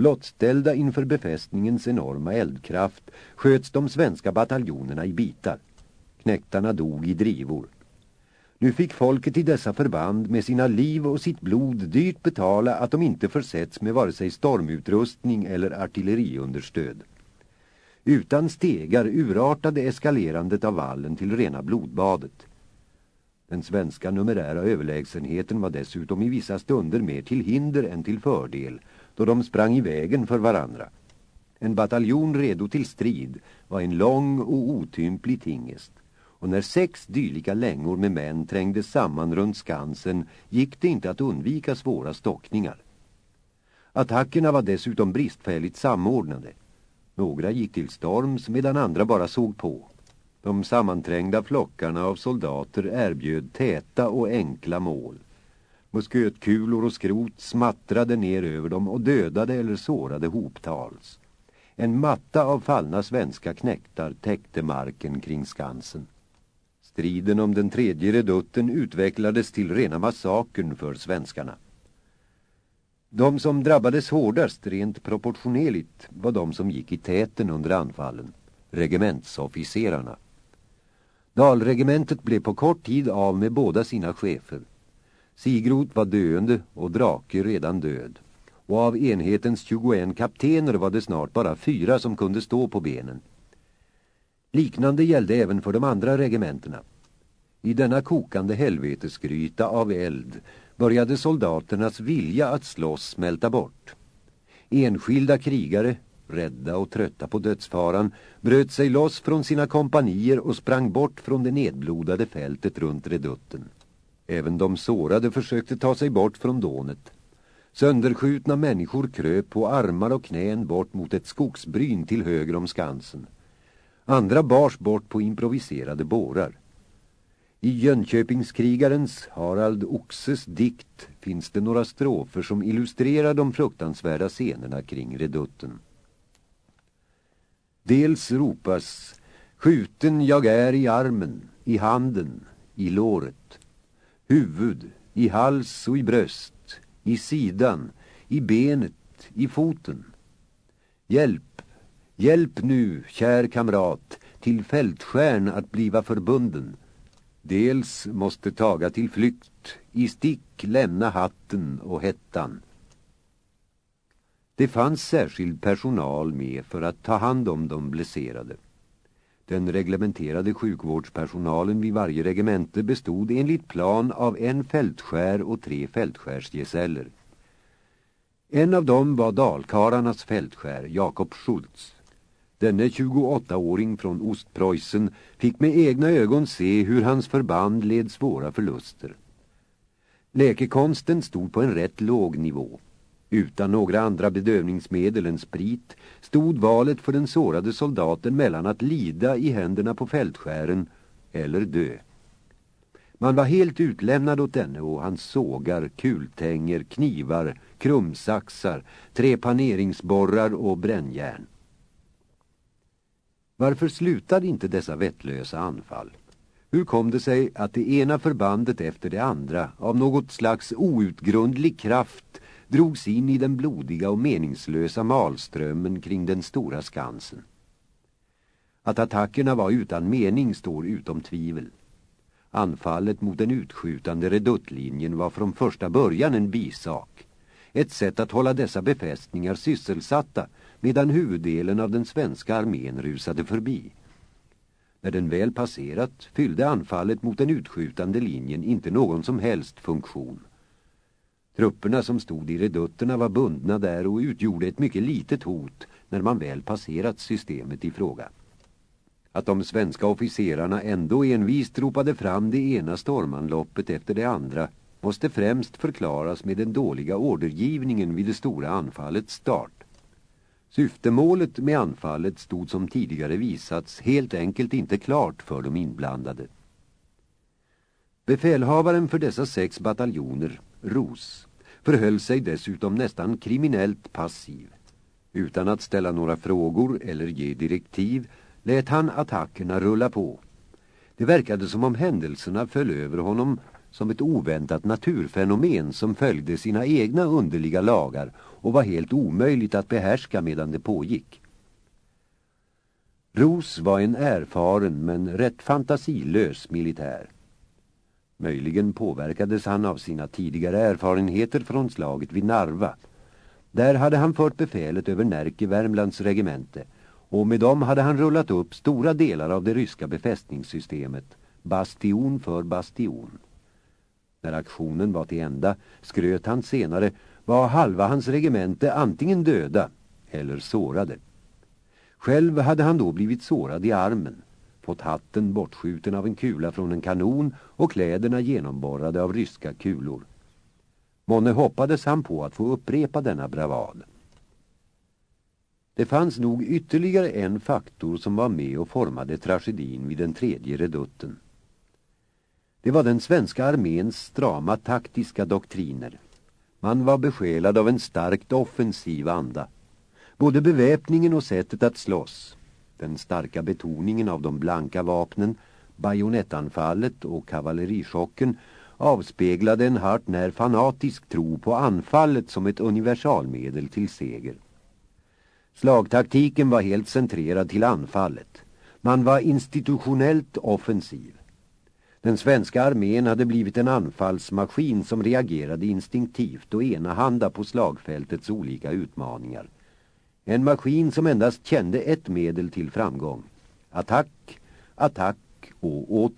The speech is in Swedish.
Blottställda inför befästningens enorma eldkraft sköts de svenska bataljonerna i bitar. Knäktarna dog i drivor. Nu fick folket i dessa förband med sina liv och sitt blod dyrt betala att de inte försetts med vare sig stormutrustning eller artilleriunderstöd. Utan stegar urartade eskalerandet av vallen till rena blodbadet. Den svenska numerära överlägsenheten var dessutom i vissa stunder mer till hinder än till fördel, då de sprang i vägen för varandra. En bataljon redo till strid var en lång och otymplig tingest och när sex dylika längor med män trängde samman runt skansen gick det inte att undvika svåra stockningar. Attackerna var dessutom bristfälligt samordnade. Några gick till storms medan andra bara såg på. De sammanträngda flockarna av soldater erbjöd täta och enkla mål. Muskötkulor och skrot smattrade ner över dem och dödade eller sårade hoptals. En matta av fallna svenska knäktar täckte marken kring skansen. Striden om den tredje redutten utvecklades till rena massakern för svenskarna. De som drabbades hårdast rent proportionerligt var de som gick i täten under anfallen, regementsofficerarna. Dalregementet blev på kort tid av med båda sina chefer. Sigrot var döende och Drake redan död. Och av enhetens 21 kaptener var det snart bara fyra som kunde stå på benen. Liknande gällde även för de andra regementerna. I denna kokande helvetesgryta av eld började soldaternas vilja att slåss smälta bort. Enskilda krigare, rädda och trötta på dödsfaran, bröt sig loss från sina kompanier och sprang bort från det nedblodade fältet runt redutten. Även de sårade försökte ta sig bort från dånet. Sönderskjutna människor kröp på armar och knän bort mot ett skogsbryn till höger om skansen. Andra bars bort på improviserade bårar. I Jönköpingskrigarens Harald Oxes dikt finns det några strofer som illustrerar de fruktansvärda scenerna kring redutten. Dels ropas Skjuten jag är i armen, i handen, i låret. Huvud, i hals och i bröst, i sidan, i benet, i foten. Hjälp, hjälp nu, kär kamrat, till fältskärn att bliva förbunden. Dels måste taga till flykt, i stick lämna hatten och hettan. Det fanns särskild personal med för att ta hand om de blesserade. Den reglementerade sjukvårdspersonalen vid varje regemente bestod enligt plan av en fältskär och tre fältskärsgesäller. En av dem var dalkararnas fältskär, Jakob Schultz. Denne 28-åring från Ostpreussen fick med egna ögon se hur hans förband led svåra förluster. Läkekonsten stod på en rätt låg nivå. Utan några andra bedövningsmedel än sprit stod valet för den sårade soldaten mellan att lida i händerna på fältskären eller dö. Man var helt utlämnad åt denne och hans sågar, kultänger, knivar, krumsaxar, trepaneringsborrar och brännjärn. Varför slutade inte dessa vettlösa anfall? Hur kom det sig att det ena förbandet efter det andra av något slags outgrundlig kraft drogs in i den blodiga och meningslösa malströmmen kring den stora skansen? Att attackerna var utan mening står utom tvivel. Anfallet mot den utskjutande reduttlinjen var från första början en bisak. Ett sätt att hålla dessa befästningar sysselsatta medan huvuddelen av den svenska armén rusade förbi. När den väl passerat fyllde anfallet mot den utskjutande linjen inte någon som helst funktion. Trupperna som stod i redutterna var bundna där och utgjorde ett mycket litet hot när man väl passerat systemet i fråga. Att de svenska officerarna ändå envist ropade fram det ena stormanloppet efter det andra måste främst förklaras med den dåliga ordergivningen vid det stora anfallets start. Syftemålet med anfallet stod som tidigare visats helt enkelt inte klart för de inblandade. Befälhavaren för dessa sex bataljoner, Ros, förhöll sig dessutom nästan kriminellt passiv. Utan att ställa några frågor eller ge direktiv lät han attackerna rulla på. Det verkade som om händelserna föll över honom som ett oväntat naturfenomen som följde sina egna underliga lagar och var helt omöjligt att behärska medan det pågick. Ros var en erfaren men rätt fantasilös militär. Möjligen påverkades han av sina tidigare erfarenheter från slaget vid Narva. Där hade han fört befälet över Närke Värmlands regemente och med dem hade han rullat upp stora delar av det ryska befästningssystemet, bastion för bastion. När aktionen var till ända skröt han senare var halva hans regemente antingen döda eller sårade. Själv hade han då blivit sårad i armen, fått hatten bortskjuten av en kula från en kanon och kläderna genomborrade av ryska kulor. Månne hoppades han på att få upprepa denna bravad. Det fanns nog ytterligare en faktor som var med och formade tragedin vid den tredje redutten. Det var den svenska arméns strama taktiska doktriner. Man var besjälad av en starkt offensiv anda. Både beväpningen och sättet att slåss, den starka betoningen av de blanka vapnen, bajonettanfallet och kavallerichocken avspeglade en hart när fanatisk tro på anfallet som ett universalmedel till seger. Slagtaktiken var helt centrerad till anfallet. Man var institutionellt offensiv. Den svenska armén hade blivit en anfallsmaskin som reagerade instinktivt och enahanda på slagfältets olika utmaningar. En maskin som endast kände ett medel till framgång. Attack, attack och åter